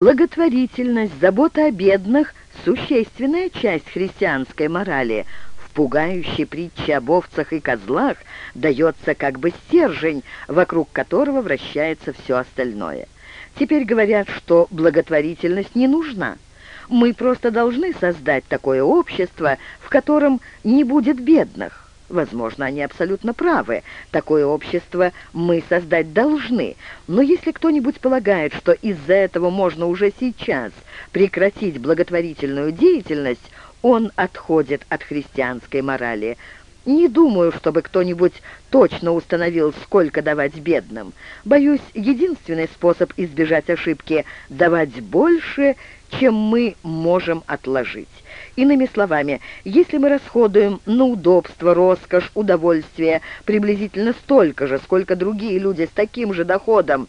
Благотворительность, забота о бедных – существенная часть христианской морали. В пугающей притче об овцах и козлах дается как бы стержень, вокруг которого вращается все остальное. Теперь говорят, что благотворительность не нужна. Мы просто должны создать такое общество, в котором не будет бедных. Возможно, они абсолютно правы. Такое общество мы создать должны. Но если кто-нибудь полагает, что из-за этого можно уже сейчас прекратить благотворительную деятельность, он отходит от христианской морали. Не думаю, чтобы кто-нибудь точно установил, сколько давать бедным. Боюсь, единственный способ избежать ошибки – давать больше, чем мы можем отложить. Иными словами, если мы расходуем на удобство, роскошь, удовольствие приблизительно столько же, сколько другие люди с таким же доходом,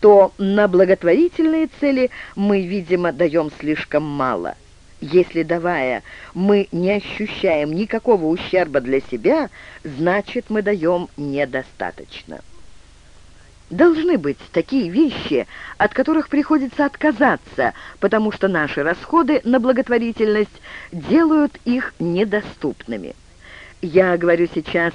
то на благотворительные цели мы, видимо, даем слишком мало. Если, давая, мы не ощущаем никакого ущерба для себя, значит, мы даем недостаточно. Должны быть такие вещи, от которых приходится отказаться, потому что наши расходы на благотворительность делают их недоступными. Я говорю сейчас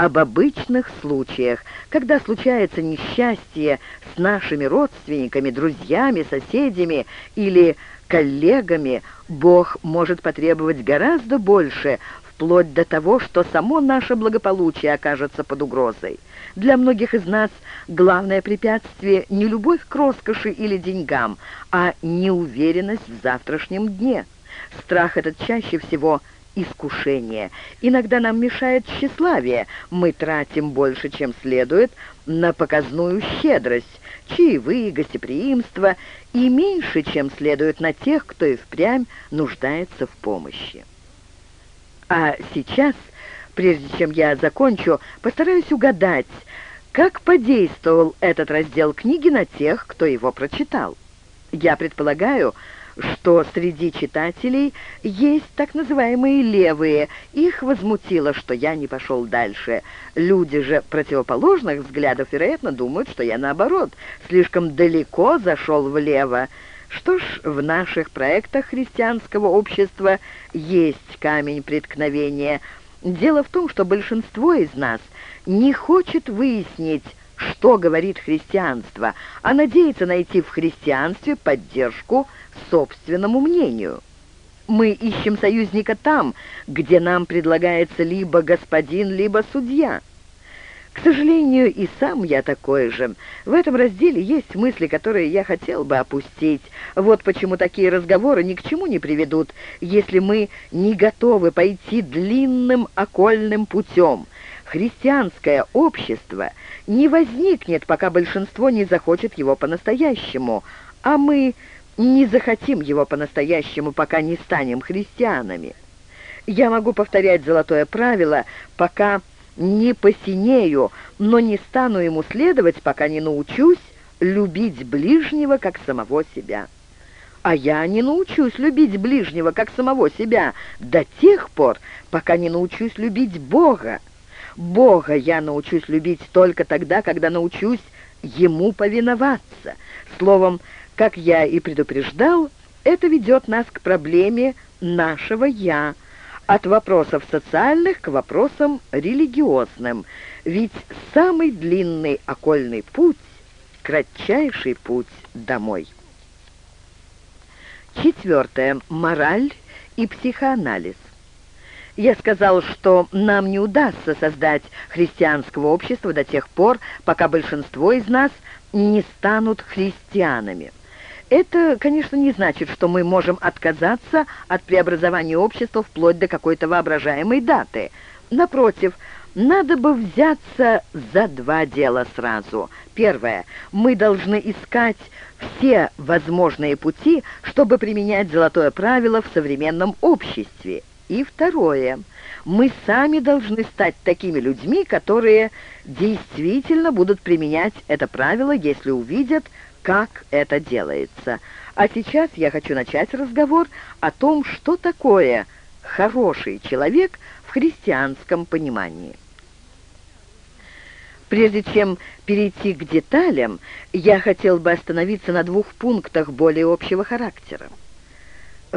об обычных случаях, когда случается несчастье с нашими родственниками, друзьями, соседями или коллегами, Бог может потребовать гораздо больше, вплоть до того, что само наше благополучие окажется под угрозой. Для многих из нас главное препятствие не любовь к роскоши или деньгам, а неуверенность в завтрашнем дне. Страх этот чаще всего искушение. Иногда нам мешает тщеславие. Мы тратим больше, чем следует, на показную щедрость, чаевые, гостеприимство и меньше, чем следует на тех, кто и впрямь нуждается в помощи. А сейчас Прежде чем я закончу, постараюсь угадать, как подействовал этот раздел книги на тех, кто его прочитал. Я предполагаю, что среди читателей есть так называемые левые. Их возмутило, что я не пошел дальше. Люди же противоположных взглядов, вероятно, думают, что я, наоборот, слишком далеко зашел влево. Что ж, в наших проектах христианского общества есть камень преткновения – Дело в том, что большинство из нас не хочет выяснить, что говорит христианство, а надеется найти в христианстве поддержку собственному мнению. Мы ищем союзника там, где нам предлагается либо господин, либо судья. К сожалению, и сам я такой же. В этом разделе есть мысли, которые я хотел бы опустить. Вот почему такие разговоры ни к чему не приведут, если мы не готовы пойти длинным окольным путем. Христианское общество не возникнет, пока большинство не захочет его по-настоящему, а мы не захотим его по-настоящему, пока не станем христианами. Я могу повторять золотое правило, пока не посинею, но не стану ему следовать, пока не научусь любить ближнего, как самого себя. А я не научусь любить ближнего, как самого себя, до тех пор, пока не научусь любить Бога. Бога я научусь любить только тогда, когда научусь Ему повиноваться. Словом, как я и предупреждал, это ведет нас к проблеме нашего «я», от вопросов социальных к вопросам религиозным, ведь самый длинный окольный путь — кратчайший путь домой. Четвертое. Мораль и психоанализ. Я сказал, что нам не удастся создать христианского общества до тех пор, пока большинство из нас не станут христианами. Это, конечно, не значит, что мы можем отказаться от преобразования общества вплоть до какой-то воображаемой даты. Напротив, надо бы взяться за два дела сразу. Первое. Мы должны искать все возможные пути, чтобы применять золотое правило в современном обществе. И второе. Мы сами должны стать такими людьми, которые действительно будут применять это правило, если увидят, как это делается. А сейчас я хочу начать разговор о том, что такое хороший человек в христианском понимании. Прежде чем перейти к деталям, я хотел бы остановиться на двух пунктах более общего характера.